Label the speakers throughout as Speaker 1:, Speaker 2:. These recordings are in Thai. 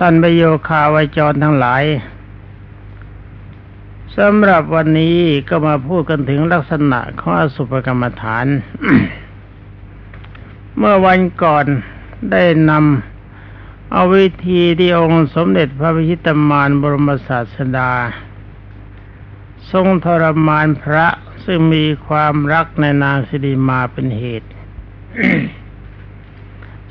Speaker 1: ตันประโยคาวจรทั้งหลายสำหรับวันนี้ก็มาพูดกันถึงลักษณะของอสุภกรรมฐาน เมื่อวันก่อนได้นำเอาวิธีที่องค์สมเด็จพระพิชิตมารบรมศาสดา ทรงทรมานพระซึ่งมีความรักในนางสิริมาเป็นเหตุ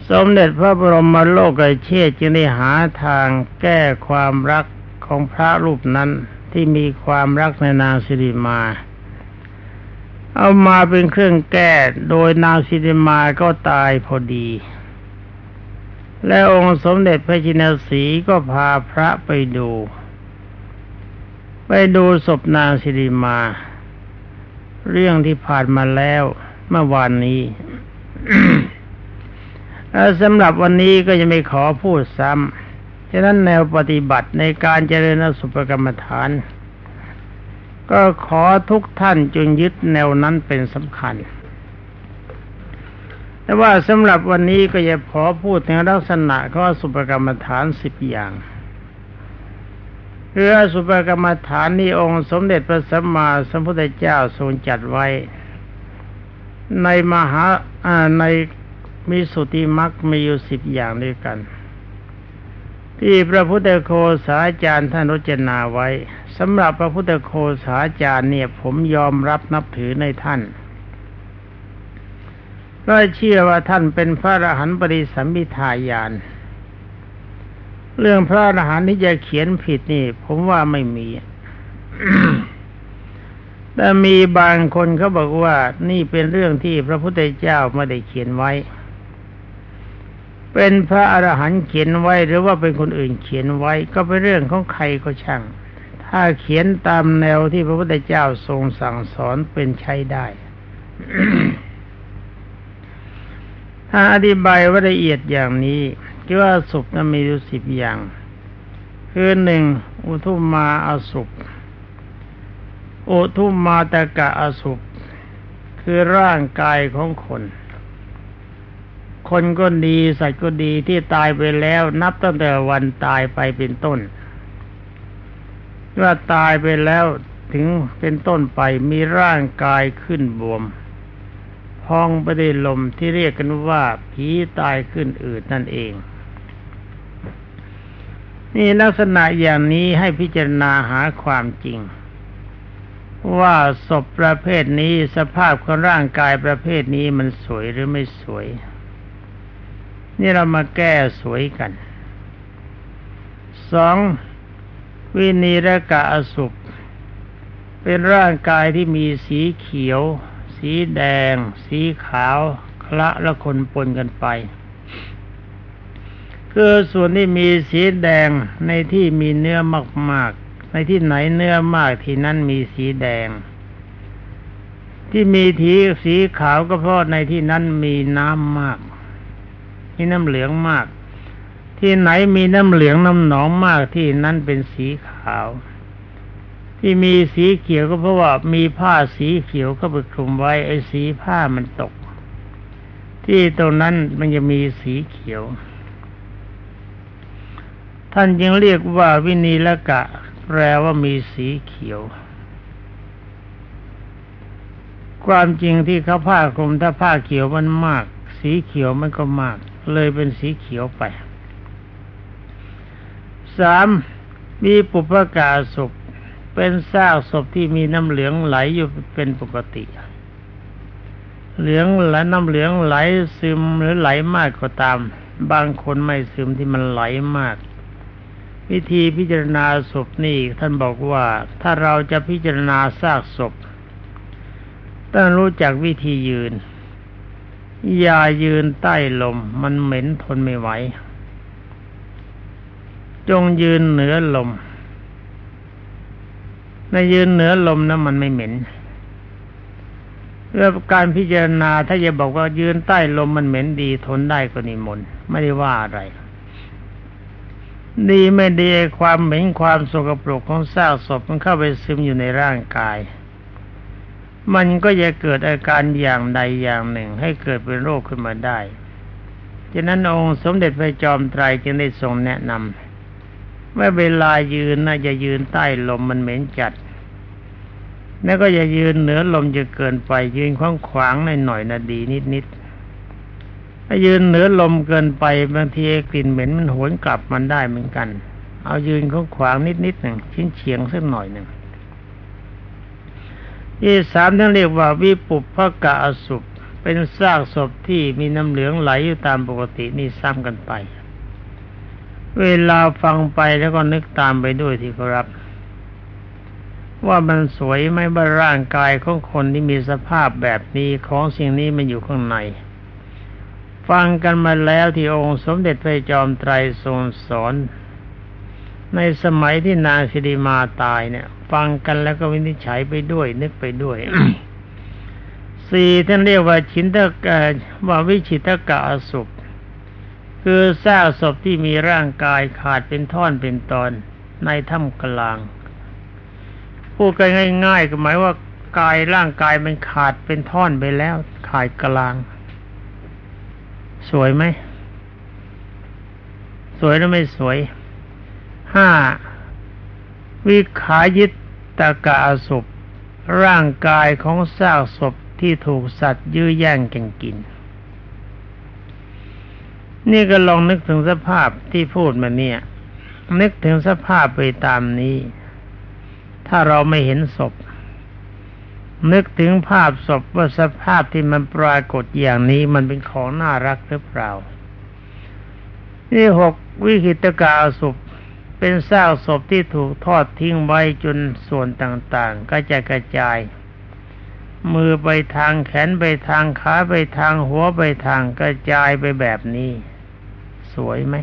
Speaker 1: สมเด็จพระบรมโลกเชษจึงได้หาทางแก้ความรักของพระรูปนั้นที่มีความรักในนางสิริมา เอามาเป็นเครื่องแก้โดยนางสิริมาก็ตายพอดี และองค์สมเด็จพระจินสีก็พาพระไปดู ไปดูศพนางสิริมา เรื่องที่ผ่านมาแล้วเมื่อวานนี้ สำหรับวันนี้ก็จะไม่ขอพูดซ้ำฉะนั้นแนวปฏิบัติในการเจริญสุปกรรมฐาน ก็ขอทุกท่านจงยึดแนวนั้นเป็นสำคัญ แต่ว่าสำหรับวันนี้ก็จะขอพูดถึงลักษณะข้อสุปกรรมฐานสิบอย่างคือสุปกรรมฐานนี้องค์สมเด็จพระสัมมาสัมพุทธเจ้าทรงจัดไว้ ในมหาใน มีสุติมักมีอยู่สิบอย่างด้วยกัน ที่พระพุทธโคสาจารย์ท่านรจนาไว้สำหรับพระพุทธโคสาจารย์เนี่ย ผมยอมรับนับถือในท่านเพราะเชื่อว่าท่านเป็นพระอรหันต์ปริสัมมิทายาน เรื่องพระอรหันต์ที่จะเขียนผิดนี่ ผมว่าไม่มี แต่มีบางคนเขาบอกว่านี่เป็นเรื่องที่พระพุทธเจ้าไม่ได้เขียนไว้ เป็นพระอรหันต์เขียนไว้หรือว่าเป็นคนอื่นเขียนไว้ก็เป็นเรื่องของใครก็ช่าง ถ้าเขียนตามแนวที่พระพุทธเจ้าทรงสั่งสอนเป็นใช้ได้ถ้าอธิบายว่าละเอียดอย่างนี้คิดว่าสุขนั้นมีอยู่สิบอย่าง คือหนึ่งอุทุมมาอสุขอุทุมมาตะกะอสุขคือร่างกายของคน คนก็ดีสัตว์ก็ดีที่ตายไปแล้ว นับตั้งแต่วันตายไปเป็นต้นว่าตายไปแล้วถึงเป็นต้นไปมีร่างกายขึ้นบวม พองไปได้ลมที่เรียกกันว่าผีตายขึ้นอืดนั่นเอง นี่ลักษณะอย่างนี้ให้พิจารณาหาความจริง ว่าศพประเภทนี้สภาพของร่างกายประเภทนี้มันสวยหรือไม่สวย นี่เรามาแก้สวยกันสองวินีรกะอสุปเป็นร่างกายที่มีสีเขียว สีแดง สีขาวคละและคนปนกันไป คือส่วนที่มีสีแดงในที่มีเนื้อมาก ๆ ในที่ไหนเนื้อมากที่นั่นมีสีแดง ที่มีทีสีขาวก็เพราะในที่นั้นมีน้ำมาก มีน้ำเหลืองมาก ที่ไหนมีน้ำเหลืองน้ำหนองมากที่นั้นเป็นสีขาว ที่มีสีเขียวก็เพราะว่ามีผ้าสีเขียวก็ไปคลุมไว้ไอ้สีผ้ามันตก ที่ตรงนั้นมันจะมีสีเขียว ท่านยังเรียกว่าวินีละกะ แปลว่ามีสีเขียวความจริงที่เขาผ้าคลุมถ้าผ้าเขียวมันมาก สีเขียวมันก็มาก เลยเป็นสีเขียวไปสามมีปุพกาศพเป็นซากศพที่มีน้ำเหลืองไหลอยู่เป็นปกติ เหลืองและน้ำเหลืองไหลซึมหรือไหลมากก็ตาม บางคนไม่ซึมที่มันไหลมาก วิธีพิจารณาศพนี่ท่านบอกว่าถ้าเราจะพิจารณาซากศพต้องรู้จักวิธียืน อย่ายืนใต้ลม มันเหม็นทนไม่ไหว จงยืนเหนือลมในยืนเหนือลมนะมันไม่เหม็นเรื่องการพิจารณาถ้าจะบอกว่ายืนใต้ลมมันเหม็นดีทนได้ก็นิมนต์ไม่ได้ว่าอะไร ดีไม่ดีความเหม็นความสกปรกของซากศพมันเข้าไปซึมอยู่ในร่างกาย มันก็จะเกิดอาการอย่างใดอย่างหนึ่ง ให้เกิดเป็นโรคขึ้นมาได้ฉะนั้นองค์สมเด็จพระจอมไตรจึงได้ทรงแนะนำว่าเวลายืนน่าจะยืนใต้ลมมันเหม็นจัด แล้วก็อย่ายืนเหนือลมจะเกินไป ยืนขวางขวางหน่อยหน่อยนะดีนิดนิดถ้ายืนเหนือลมเกินไปบางทีกลิ่นเหม็นมันหวนกลับมันได้เหมือนกัน เอายืนขวางขวางนิดนิดหนึ่งชิ้นเฉียงสักหน่อยหนึ่ง ที่สามท่เรียกว่าวิปุพพกะอสุปเป็นซากศพที่มีน้ำเหลืองไหลอยู่ตามปกตินี่ซ้ำกันไป เวลาฟังไปแล้วก็นึกตามไปด้วยที่ครับ ว่ามันสวยไหมบ้าร่างกายของคนที่มีสภาพแบบนี้ของสิ่งนี้มันอยู่ข้างใน ฟังกันมาแล้วที่องค์สมเด็จพระจอมไตรทรงสอน ในสมัยที่นางสิริมาตายเนี่ย ฟังกันแล้วก็วินิจฉัยไปด้วย นึกไปด้วยสี่ท่านเรียกว่าชินตกะว่าวิชิตกะอสุปคือซากศพที่มีร่างกายขาดเป็นท่อนเป็นตอนในถ้ำกลางพูดกันง่าย ๆ ก็หมายว่ากายร่างกายมันขาดเป็นท่อนไปแล้ว ขาดกลาง สวยไหม สวยหรือไม่สวยห้า วิขายิตตกะอสุปร่างกายของซากศพที่ถูกสัตว์ยื้อแย่งกันกิน นี่ก็ลองนึกถึงสภาพที่พูดมาเนี่ย นึกถึงสภาพไปตามนี้ ถ้าเราไม่เห็นศพ นึกถึงภาพศพว่าสภาพที่มันปรากฏอย่างนี้มันเป็นของน่ารักหรือเปล่า นี่หกวิคิตกาศพ เป็นซากศพที่ถูกทอดทิ้งไว้จนส่วนต่างๆ ก็จะกระจาย มือไปทางแขนไปทางขาไปทางหัวไปทางกระจายไปแบบนี้ สวยไหม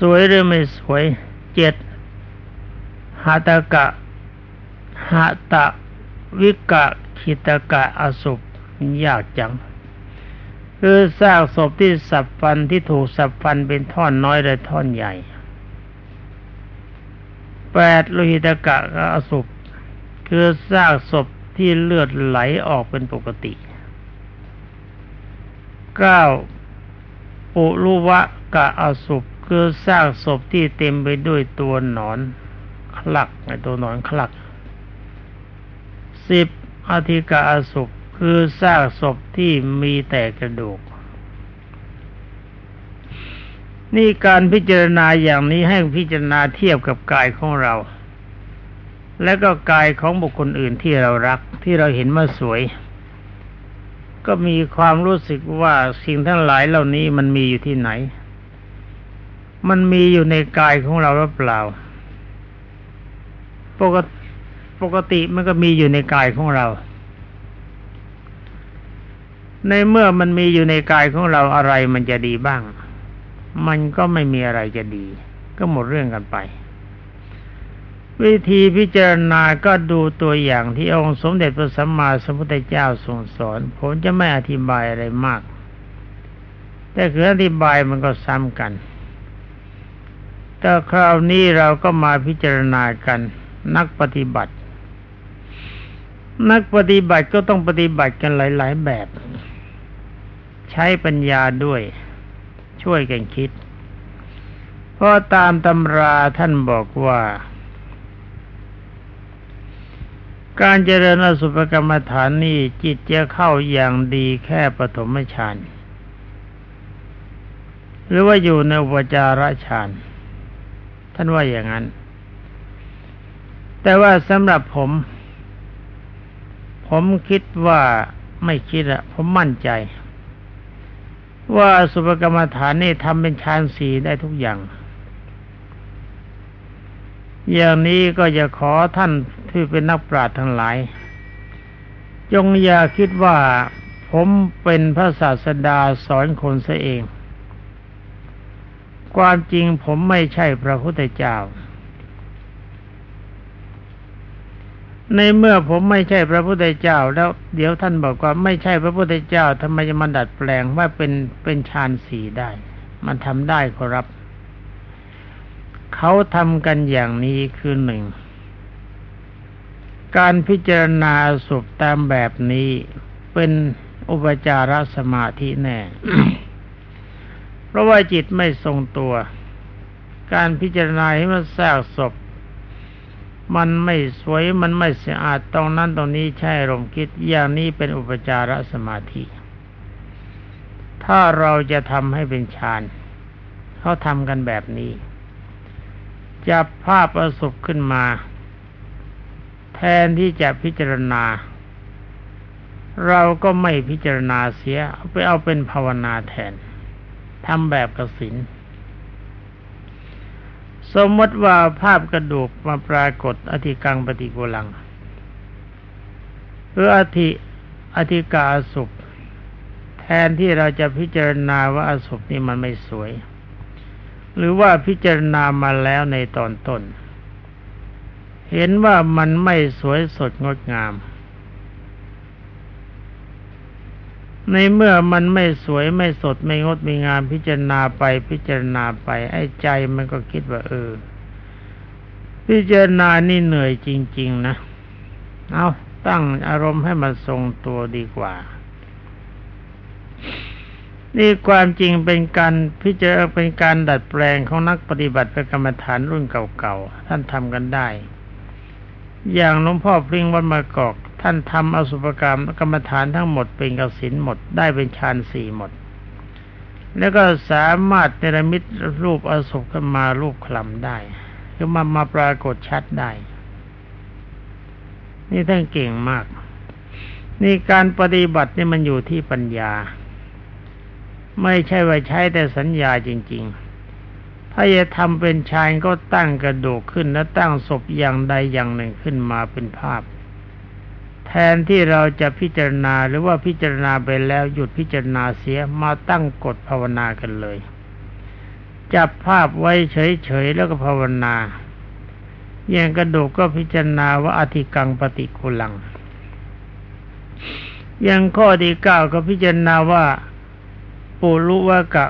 Speaker 1: สวยหรือไม่สวยเจ็ดหาตะกะหาตะวิกะคิตะกะอสุปยากจัง คือซากศพที่สับฟันที่ถูกสับฟันเป็นท่อนน้อยและท่อนใหญ่แปดโลหิตกะอสุปคือซากศพที่เลือดไหลออกเป็นปกติเก้าปุรุวะกะอสุปคือซากศพที่เต็มไปด้วยตัวหนอนคลักในตัวหนอนคลักสิบอธิกะอสุป คือซากศพที่มีแต่กระดูก นี่การพิจารณาอย่างนี้ให้พิจารณาเทียบกับกายของเรา และก็กายของบุคคลอื่นที่เรารักที่เราเห็นว่าสวย ก็มีความรู้สึกว่าสิ่งทั้งหลายเหล่านี้มันมีอยู่ที่ไหน มันมีอยู่ในกายของเราหรือเปล่า ปกติปกติมันก็มีอยู่ในกายของเรา ในเมื่อมันมีอยู่ในกายของเราอะไรมันจะดีบ้าง มันก็ไม่มีอะไรจะดี ก็หมดเรื่องกันไป วิธีพิจารณาก็ดูตัวอย่างที่องค์สมเด็จพระสัมมาสัมพุทธเจ้าทรงสอน ผมจะไม่อธิบายอะไรมาก แต่คืออธิบายมันก็ซ้ำกันแต่คราวนี้เราก็มาพิจารณากันนักปฏิบัติ นักปฏิบัติก็ต้องปฏิบัติกันหลาย ๆ แบบ ใช้ปัญญาด้วย ช่วยกันคิด เพราะตามตำราท่านบอกว่า การเจริญอสุภกรรมฐานนี้จิตจะเข้าอย่างดีแค่ปฐมฌานหรือว่าอยู่ในอุปจาระฌานท่านว่าอย่างนั้น แต่ว่าสำหรับผม ผมคิดว่าไม่คิดอะผมมั่นใจ ว่าสุภกรรมฐานนี่ทำเป็นฌานสีได้ทุกอย่าง อย่างนี้ก็จะขอท่านที่เป็นนักปราชญ์ทั้งหลาย จงอย่าคิดว่าผมเป็นพระศาสดาสอนคนซะเอง ความจริงผมไม่ใช่พระพุทธเจ้า ในเมื่อผมไม่ใช่พระพุทธเจ้า แล้วเดี๋ยวท่านบอกว่าไม่ใช่พระพุทธเจ้าทำไมจะมาดัดแปลงว่าเป็นเป็นฌานสีได้ มันทำได้ครับ เขาทำกันอย่างนี้คือหนึ่ง การพิจารณาสุปตามแบบนี้เป็นอุปจารสมาธิแน่ เพราะว่าจิตไม่ทรงตัว การพิจารณาให้มันแทรกศพ มันไม่สวยมันไม่สะอาดตรงนั้นตรงนี้ใช่ลมคิดอย่างนี้เป็นอุปจารสมาธิ ถ้าเราจะทำให้เป็นฌานเขาทำกันแบบนี้จับภาพประสบขึ้นมา แทนที่จะพิจารณา เราก็ไม่พิจารณาเสีย ไปเอาเป็นภาวนาแทนทำแบบกสิน สมมติว่าภาพกระดูกมาปรากฏอธิกังปฏิกุลังหรืออธิอธิกาสุปแทนที่เราจะพิจารณาว่าอสุปนี่มันไม่สวย หรือว่าพิจารณามาแล้วในตอนต้น เห็นว่ามันไม่สวยสดงดงาม ในเมื่อมันไม่สวยไม่สดไม่งดไม่งามพิจารณาไปพิจารณาไป ไอ้ใจมันก็คิดว่า เออ พิจารณานี่เหนื่อยจริง ๆ นะ เอาตั้งอารมณ์ให้มันทรงตัวดีกว่า นี่ความจริงเป็นการพิจารณาเป็นการดัดแปลงของนักปฏิบัติประกรรมฐานรุ่นเก่าๆท่านทำกันได้ อย่างหลวงพ่อพริ้งวัดมากอก ท่านทำอสุภกรรมกรรมฐานทั้งหมดเป็นกสินหมดได้เป็นฌานสี่หมด แล้วก็สามารถเนรมิตรูปอสุภขึ้นมารูปคลำได้คือมามาปรากฏชัดได้ นี่ท่านเก่งมาก นี่การปฏิบัตินี่มันอยู่ที่ปัญญา ไม่ใช่ว่าใช้แต่สัญญาจริง ๆถ้าจะทำเป็นชายก็ตั้งกระดูกขึ้นและตั้งศพอย่างใดอย่างหนึ่งขึ้นมาเป็นภาพ แทนที่เราจะพิจารณาหรือว่าพิจารณาไปแล้วหยุดพิจารณาเสียมาตั้งกฎภาวนากันเลย จับภาพไว้เฉยๆแล้วก็ภาวนาอย่างกระดูกก็พิจารณาว่าอธิกังปฏิกุลัง อย่างข้อที่เก้าก็พิจารณาว่าปุรุวะกะ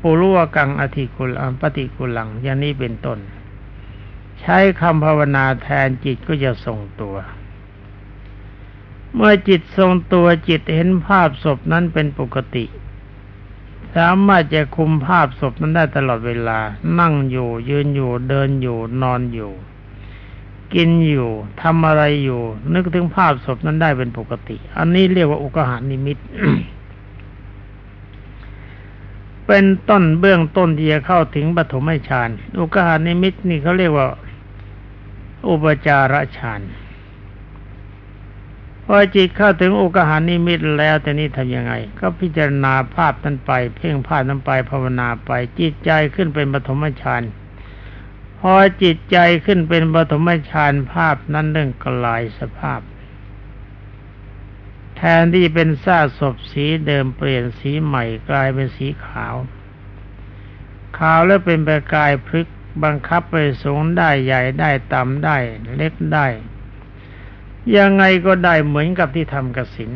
Speaker 1: ปุรุวะกังอธิกุลังปฏิกุลัง อย่างนี้เป็นต้น ใช้คำภาวนาแทนจิตก็จะทรงตัว เมื่อจิตทรงตัวจิตเห็นภาพศพนั้นเป็นปกติ สามารถจะคุมภาพศพนั้นได้ตลอดเวลา นั่งอยู่ ยืนอยู่เดินอยู่ นอนอยู่ กินอยู่ทำอะไรอยู่ นึกถึงภาพศพนั้นได้เป็นปกติ อันนี้เรียกว่าอุกหานิมิตเป็นต้นเบื้องต้นที่จะเข้าถึงปฐมฌานอุกหานิมิตนี่เขาเรียกว่า อุปจารฌาน พอจิตเข้าถึงอุกหานิมิตแล้วแต่นี้ทำยังไง ก็พิจารณาภาพนั้นไป เพ่งภาพนั้นไปภาวนาไป จิตใจขึ้นเป็นปฐมฌานพอจิตใจขึ้นเป็นปฐมฌานภาพนั้นเรื่องกลายสภาพ แทนที่เป็นซากศพสีเดิมเปลี่ยนสีใหม่กลายเป็นสีขาว ขาวแล้วเป็นประกายพลึกบังคับไปสูงได้ใหญ่ได้ต่ำได้เล็กได้ ยังไงก็ได้เหมือนกับที่ทำกสิน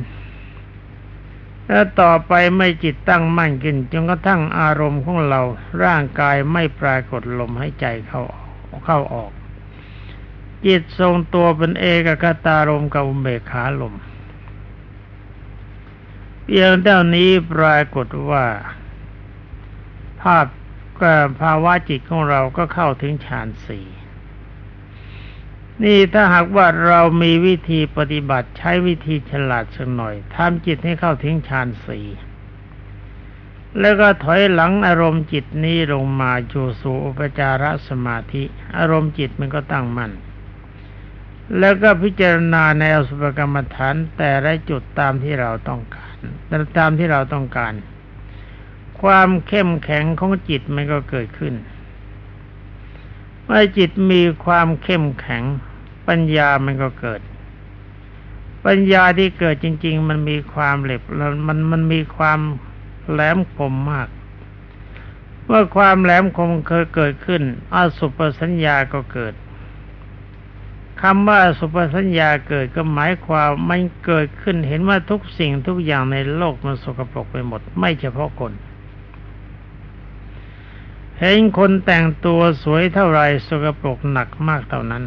Speaker 1: แล้วต่อไปไม่จิตตั้งมั่นขึ้นจนกระทั่งอารมณ์ของเราร่างกายไม่ปรากฏลมให้ใจเข้าเข้าออก จิตทรงตัวเป็นเอกคตารมกับอุเบกขาลมเพียงเท่านี้ปรากฏว่า ภาพภาวะจิตของเราก็เข้าถึงฌานสี่ นี่ถ้าหากว่าเรามีวิธีปฏิบัติใช้วิธีฉลาดสักหน่อยทำจิตให้เข้าถึงฌานสี่แล้วก็ถอยหลังอารมณ์จิตนี้ลงมาจูสู่อุปจารสมาธิ อารมณ์จิตมันก็ตั้งมั่นแล้วก็พิจารณาในอสุภกรรมฐานแต่ละจุดตามที่เราต้องการตามที่เราต้องการ ความเข้มแข็งของจิตมันก็เกิดขึ้น เมื่อจิตมีความเข้มแข็ง ปัญญามันก็เกิด ปัญญาที่เกิดจริง ๆ มันมีความเหล็บมันมันมีความแหลมคมมากเมื่อความแหลมคมเคยเกิดขึ้นอาสุปสัญญาก็เกิดคำว่าสุปสัญญาเกิดก็หมายความมันเกิดขึ้นเห็นว่าทุกสิ่งทุกอย่างในโลกมันสกปรกไปหมด ไม่เฉพาะคน เห็นคนแต่งตัวสวยเท่าไรสกปรกหนักมากเท่านั้น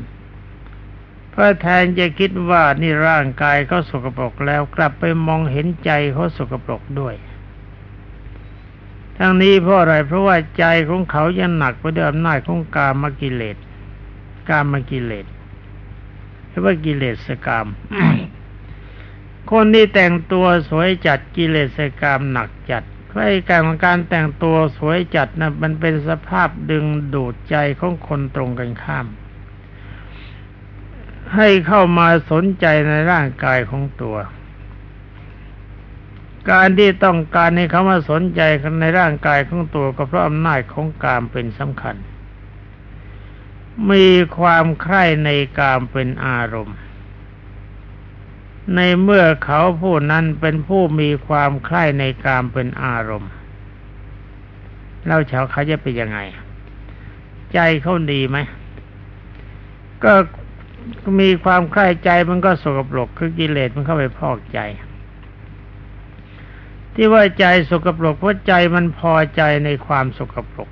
Speaker 1: เพื่อแทนจะคิดว่านี่ร่างกายเขาสกปรกแล้วกลับไปมองเห็นใจเขาสกปรกด้วย ทั้งนี้เพราะอะไรเพราะว่าใจของเขายังหนักไปด้วยอำนาจของกามกิเลสกามกิเลสหรือว่ากิเลสกามคนที่แต่งตัวสวยจัดกิเลสกามหนักจัด เพราะการของการแต่งตัวสวยจัดนะมันเป็นสภาพดึงดูดใจของคนตรงกันข้าม ให้เข้ามาสนใจในร่างกายของตัว การที่ต้องการให้เขามาสนใจในร่างกายของตัวก็เพราะอำนาจของกามเป็นสำคัญ มีความใคร่ในกามเป็นอารมณ์ ในเมื่อเขาผู้นั้นเป็นผู้มีความใคร่ในกามเป็นอารมณ์แล้วชาวเขาจะเป็นยังไง ใจเขาดีไหมก็มีความใคร่ใจมันก็สกปรกคือกิเลสมันเข้าไปพอกใจ ที่ว่าใจสกปรกเพราะใจมันพอใจในความสกปรก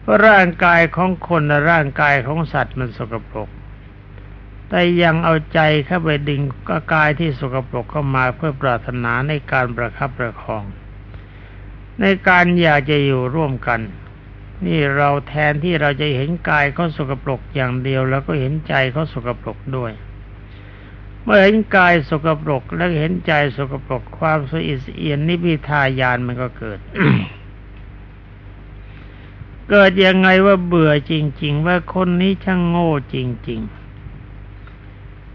Speaker 1: เพราะร่างกายของคนร่างกายของสัตว์มันสกปรก แต่ยังเอาใจเข้าไปดึงก็กายที่สกปรกเข้ามาเพื่อปรารถนาในการประคับประคอง ในการอยากจะอยู่ร่วมกัน นี่เราแทนที่เราจะเห็นกายเขาสกปรกอย่างเดียว แล้วก็เห็นใจเขาสกปรกด้วย เมื่อเห็นกายสกปรกแล้วเห็นใจสกปรกความสอิสเอียนนิพิทายานมันก็เกิดเกิดยังไงว่าเบื่อจริง ๆ ว่าคนนี้ช่างโง่จริง ๆ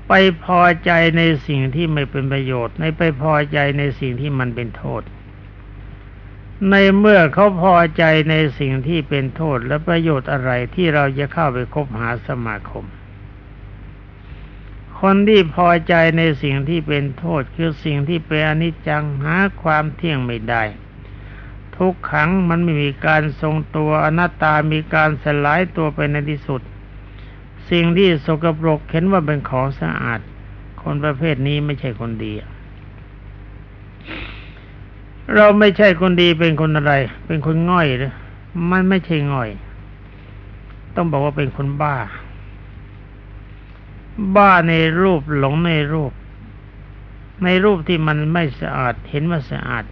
Speaker 1: ไปพอใจในสิ่งที่ไม่เป็นประโยชน์ ในไปพอใจในสิ่งที่มันเป็นโทษ ในเมื่อเขาพอใจในสิ่งที่เป็นโทษและประโยชน์อะไรที่เราจะเข้าไปคบหาสมาคม คนที่พอใจในสิ่งที่เป็นโทษคือสิ่งที่เป็นอนิจจังหาความเที่ยงไม่ได้ ทุกขังมันไม่มีการทรงตัวอนัตตามีการสลายตัวไปในที่สุด สิ่งที่สกปรกเห็นว่าเป็นของสะอาด คนประเภทนี้ไม่ใช่คนดี เราไม่ใช่คนดีเป็นคนอะไร เป็นคนง่อยหรือมันไม่ใช่ง่อย ต้องบอกว่าเป็นคนบ้า บ้าในรูปหลงในรูป ในรูปที่มันไม่สะอาด เห็นว่าสะอาด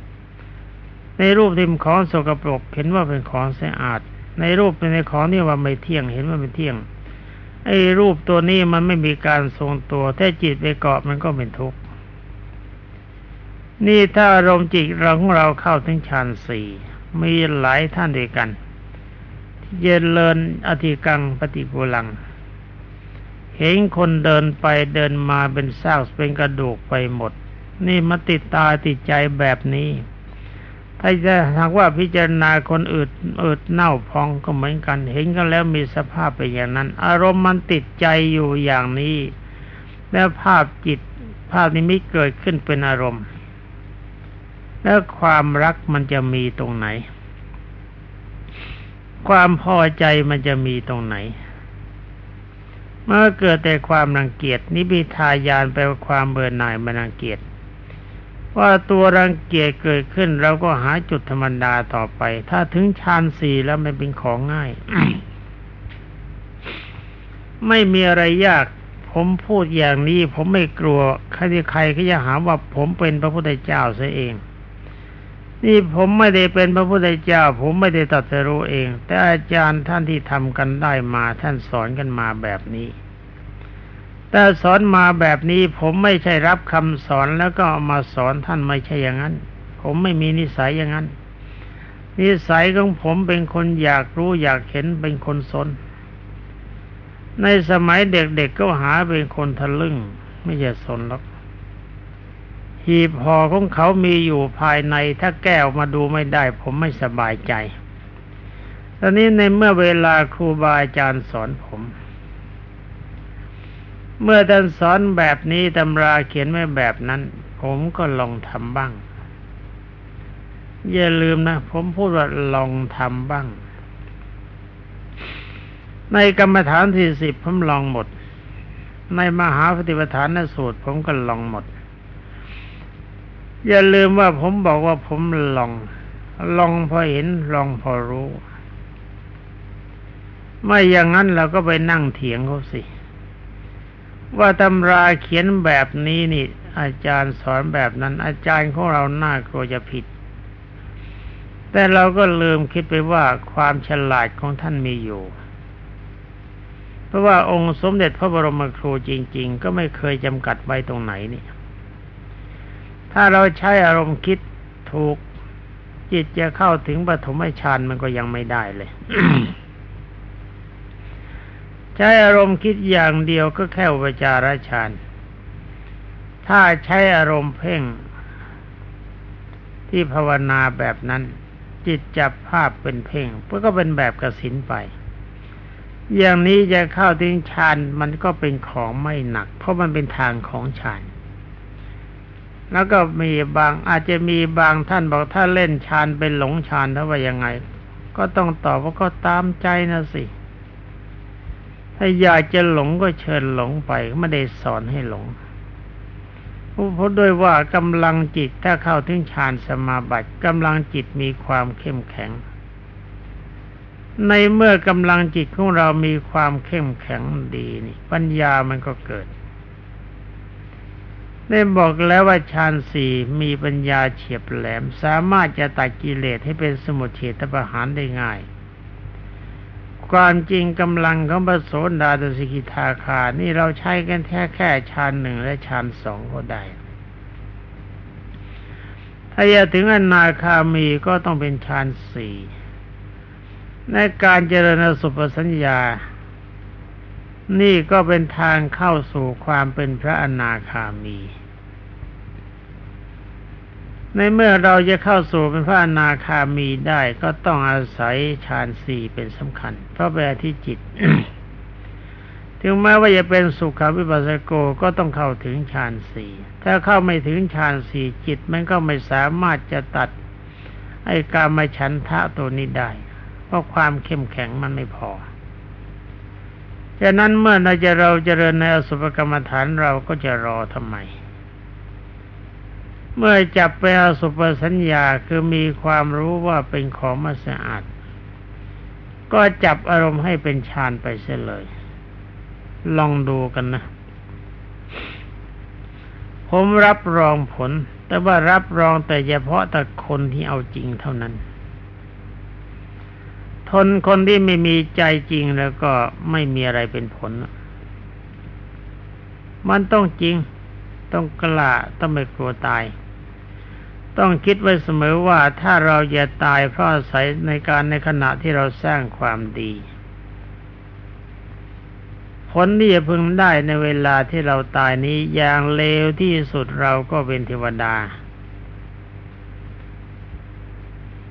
Speaker 1: ในรูปที่มันของสกปรก เห็นว่าเป็นของสะอาด ในรูปเป็นในของที่ว่าไม่เที่ยง เห็นว่าไม่เที่ยง ไอ้รูปตัวนี้มันไม่มีการทรงตัว ถ้าจิตไปเกาะมันก็เป็นทุกข์ นี่ถ้าอารมณ์จิตเราของเราเข้าถึงฌานสี่มีหลายท่านด้วยกัน ที่เจริญอธิกังปฏิปูลัง เห็นคนเดินไปเดินมาเป็นซากเป็นกระดูกไปหมด นี่มาติดตาติดใจแบบนี้ ถ้าจะหากว่าพิจารณาคนอืดอืดเน่าพองก็เหมือนกัน เห็นกันแล้วมีสภาพเป็นอย่างนั้น อารมณ์มันติดใจอยู่อย่างนี้ แล้วภาพจิตภาพนี้ไม่เกิดขึ้นเป็นอารมณ์ แล้วความรักมันจะมีตรงไหน ความพอใจมันจะมีตรงไหน เมื่อเกิดแต่ความรังเกียจนิพิทายานแปลว่าความเบื่อหน่ายมันรังเกียจ ว่าตัวรังเกียจเกิดขึ้นเราก็หาจุดธรรมดาต่อไป ถ้าถึงฌานสี่แล้วมันเป็นของง่าย ไม่มีอะไรยาก ผมพูดอย่างนี้ ผมไม่กลัว ใครใครก็จะหาว่าผมเป็นพระพุทธเจ้าซะเอง นี่ผมไม่ได้เป็นพระพุทธเจ้า ผมไม่ได้ตัดสรู้เอง แต่อาจารย์ท่านที่ทำกันได้มา ท่านสอนกันมาแบบนี้ แต่สอนมาแบบนี้ผมไม่ใช่รับคำสอนแล้วก็ามาสอนท่านไม่ใช่อย่างนั้น ผมไม่มีนิสัยอย่างนั้น นิสัยของผมเป็นคนอยากรู้อยากเห็นเป็นคนสน ในสมัยเด็กๆก็หาเป็นคนทะลึ่ง ไม่ใช่สนหรอกหีบห่อของเขามีอยู่ภายในถ้าแก้วมาดูไม่ได้ ผมไม่สบายใจ ตอนนี้ในเมื่อเวลาครูบาอาจารย์สอนผม เมื่อท่านสอนแบบนี้ตำราเขียนไว้แบบนั้น ผมก็ลองทำบ้าง อย่าลืมนะ ผมพูดว่าลองทำบ้าง ในกรรมฐานที่สิบผมลองหมด ในมหาปฏิปทานสูตร ผมก็ลองหมด อย่าลืมว่าผมบอกว่าผมลอง ลองพอเห็น ลองพอรู้ ไม่อย่างนั้นเราก็ไปนั่งเถียงเขาสิ ว่าตำราเขียนแบบนี้นี่ อาจารย์สอนแบบนั้น อาจารย์ของเราน่ากลัวจะผิด แต่เราก็ลืมคิดไปว่าความฉลาดของท่านมีอยู่ เพราะว่าองค์สมเด็จพระบรมครูจริง ๆ ก็ไม่เคยจำกัดไว้ตรงไหนนี่ ถ้าเราใช้อารมณ์คิดถูกจิตจะเข้าถึงปฐมฌานมันก็ยังไม่ได้เลย ใช้อารมณ์คิดอย่างเดียวก็แค่อุปจารฌานถ้าใช้อารมณ์เพ่ง ที่ภาวนาแบบนั้น จิตจับภาพเป็นเพ่งเพื่อก็เป็นแบบกสินไป อย่างนี้จะเข้าถึงฌานมันก็เป็นของไม่หนัก เพราะมันเป็นทางของฌานแล้วก็มีบางอาจจะมีบางท่านบอกถ้าเล่นฌานเป็นหลงฌานถ้าว่ายังไง ก็ต้องตอบว่าก็ตามใจนะสิ ถ้าอยากจะหลงก็เชิญหลงไปไม่ได้สอนให้หลงเพราะด้วยว่ากำลังจิตถ้าเข้าถึงฌานสมาบัติกำลังจิตมีความเข้มแข็ง ในเมื่อกำลังจิตของเรามีความเข้มแข็งดีนี่ปัญญามันก็เกิด ได้บอกแล้วว่าฌานสี่มีปัญญาเฉียบแหลม สามารถจะตัดกิเลสให้เป็นสมุทเฉตประหารได้ง่าย ความจริงกำลังของพระโสดาตสิกิทาคา นี่เราใช้กันแค่แค่ฌานหนึ่งและฌานสองก็ได้ ถ้าอยากถึงอนาคามีก็ต้องเป็นฌานสี่ในการเจริญสุปสัญญา นี่ก็เป็นทางเข้าสู่ความเป็นพระอนาคามี ในเมื่อเราจะเข้าสู่เป็นพระอนาคามีได้ก็ต้องอาศัยฌานสี่เป็นสำคัญ เพราะแปลที่จิต ถึงแม้ว่าจะเป็นสุขวิปัสสโกก็ต้องเข้าถึงฌานสี่ถ้าเข้าไม่ถึงฌานสี่จิต มันก็ไม่สามารถจะตัด ไอ้การมาฉันทะตัวนี้ได้ เพราะความเข้มแข็งมันไม่พอฉะนั้นเมื่อเราจะเราจเจริญในอสุภกรรมฐานเราก็จะรอทำไม เมื่อจับไปอสุภสัญญาคือมีความรู้ว่าเป็นของมาสะอาด ก็จับอารมณ์ให้เป็นฌานไปเสียเลย ลองดูกันนะ ผมรับรองผล แต่ว่ารับรองแต่เฉพาะแต่คนที่เอาจริงเท่านั้น ทนคนที่ไม่มีใจจริงแล้วก็ไม่มีอะไรเป็นผล มันต้องจริง ต้องกล้าต้องไม่กลัวตาย ต้องคิดไว้เสมอว่าถ้าเราจะตายเพราะอาศัยในการในขณะที่เราสร้างความดี ผลที่จะพึงได้ในเวลาที่เราตายนี้อย่างเลวที่สุดเราก็เป็นเทวดา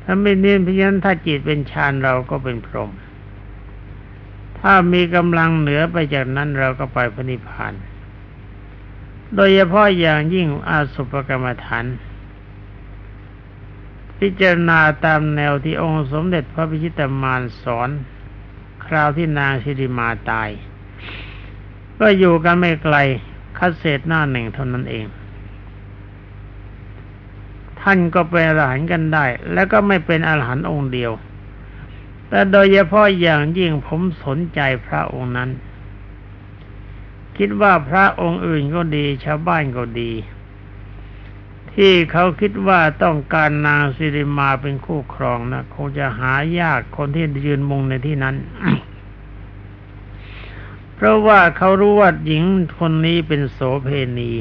Speaker 1: ถ้าไม่เน้นพยันถ้าจิตเป็นฌานเราก็เป็นพรหมถ้ามีกำลังเหนือไปจากนั้นเราก็ไปพระนิพพาน โดยเฉพาะอย่างยิ่งอาสุปกรรมฐาน พิจารณาตามแนวที่องค์สมเด็จพระพิชิตามารสอน คราวที่นางสิริมาตาย ก็อยู่กันไม่ไกลคัดเศษหน้าหนึ่งเท่านั้นเอง ท่านก็เป็นอรหันต์กันได้ แล้วก็ไม่เป็นอรหันต์องค์เดียว แต่โดยเฉพาะอย่างยิ่งผมสนใจพระองค์นั้น คิดว่าพระองค์อื่นก็ดีชาวบ้านก็ดี ที่เขาคิดว่าต้องการนางสิริมาเป็นคู่ครองนะคงจะหายากคนที่ยืนมุงในที่นั้น เพราะว่าเขารู้ว่าหญิงคนนี้เป็นโสเพณี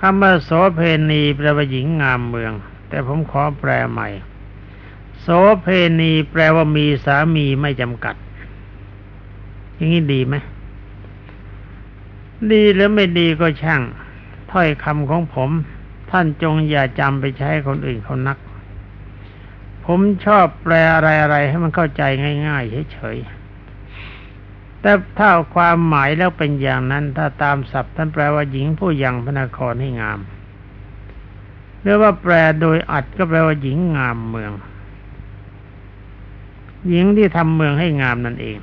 Speaker 1: คำว่าโสเพณีแปลว่าหญิงงามเมือง แต่ผมขอแปลใหม่ โสเพณีแปลว่ามีสามีไม่จำกัด อย่างนี้ดีไหมดีหรือไม่ดีก็ช่าง ถ้อยคำของผม ท่านจงอย่าจำไปใช้คนอื่นเขานัก ผมชอบแปลอะไรๆให้มันเข้าใจง่าย ๆ เฉยๆ แต่ถ้าความหมายแล้วเป็นอย่างนั้น ถ้าตามศัพท์ท่านแปลว่าหญิงผู้ยังพระนครให้งามหรือว่าแปลโดยอัดก็แปลว่าหญิงงามเมือง หญิงที่ทำเมืองให้งามนั่นเอง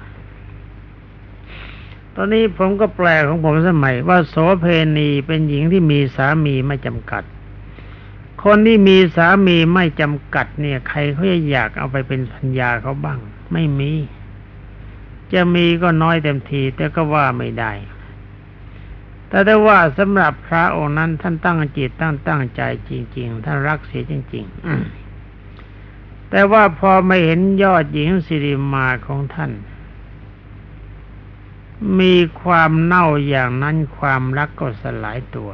Speaker 1: ตอนนี้ผมก็แปลของผมสมัยว่าโสเพณีเป็นหญิงที่มีสามีไม่จำกัด คนที่มีสามีไม่จำกัดเนี่ย ใครเขาจะอยากเอาไปเป็นพัญญาเขาบ้าง ไม่มี จะมีก็น้อยเต็มที แต่ก็ว่าไม่ได้ แต่ได้ว่าสำหรับพระองค์นั้นท่านตั้งจิตตั้งตั้งใจจริง ๆ ท่านรักเสียจริง ๆ แต่ว่าพอไม่เห็นยอดหญิงสิริมาของท่าน มีความเน่าอย่างนั้นความรักก็สลายตัว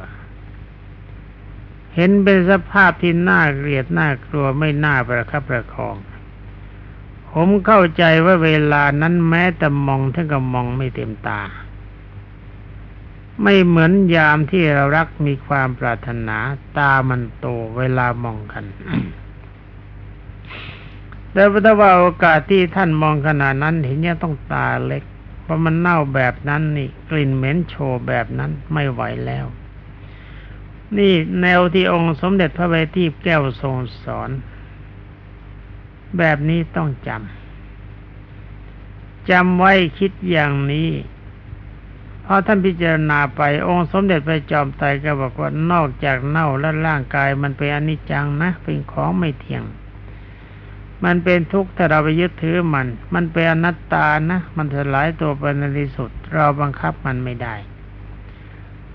Speaker 1: เห็นเป็นสภาพที่น่าเกลียดน่ากลัวไม่น่าประคับประคอง ผมเข้าใจว่าเวลานั้นแม้แต่มองท่านก็มองไม่เต็มตา ไม่เหมือนยามที่เรารักมีความปรารถนาตามันโตเวลามองกันแต่ถ้าว่าโอกาสที่ท่านมองขนาดนั้นเห็นเนี่ยต้องตาเล็ก ราะมันเน่าแบบนั้นนี่ กลิ่นเหม็นโชว์แบบนั้นไม่ไหวแล้ว นี่แนวที่องค์สมเด็จพระบัณฑิตแก้วทรงสอน แบบนี้ต้องจำจำไว้คิดอย่างนี้พอท่านพิจารณาไปองค์สมเด็จพระจอมไตรก็บอกว่านอกจากเน่าและร่างกายมันเป็นอนิจจังนะ เป็นของไม่เที่ยง มันเป็นทุกข์ถ้าเราไปยึดถือมัน มันเป็นอนัตตานะ มันสลายตัวไปในที่สุด เราบังคับมันไม่ได้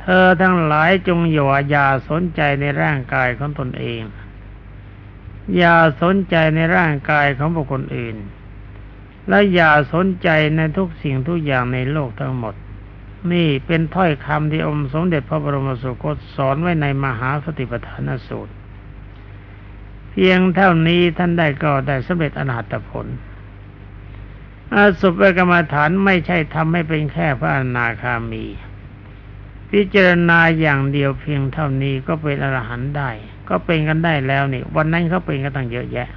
Speaker 1: เธอทั้งหลายจงอย่าอย่าสนใจในร่างกายของตนเอง อย่าสนใจในร่างกายของบุคคลอื่น และอย่าสนใจในทุกสิ่งทุกอย่างในโลกทั้งหมด นี่เป็นถ้อยคำที่องค์สมเด็จพระบรมสุคตสอนไว้ในมหาสติปัฏฐานสูตร พียงเท่านี้ท่านได้ก็ได้สำเร็จอนาตผลอาสุภกรรมฐานไม่ใช่ทำให้เป็นแค่พระอนาคามี พิจารณาอย่างเดียวเพียงเท่านี้ก็เป็นอรหันต์ได้ ก็เป็นกันได้แล้วนี่ วันนั้นเขาเป็นกันตั้งเยอะแยะ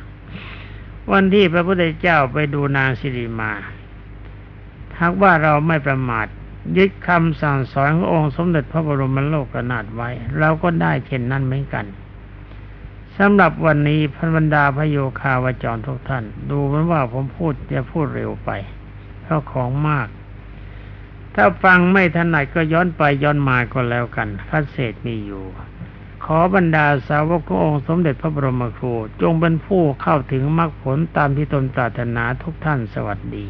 Speaker 1: วันที่พระพุทธเจ้าไปดูนางสิริมาหากว่าเราไม่ประมาท ยึดคำสั่งสอนขององค์สมเด็จพระบรมโลกนาถไว้เราก็ได้เช่นนั้นเหมือนกัน สำหรับวันนี้พันบรรดาพโยคาวจรทุกท่าน ดูเหมือนว่าผมพูดจะพูดเร็วไป เพราะของมาก ถ้าฟังไม่ถนัดก็ย้อนไปย้อนมาก็แล้วกันคัดเศษมีอยู่ ขอบรรดาสาวกขององค์สมเด็จพระบรมครู จงเป็นผู้เข้าถึงมรรคผลตามที่ตนปรารถนาทุกท่านสวัสดี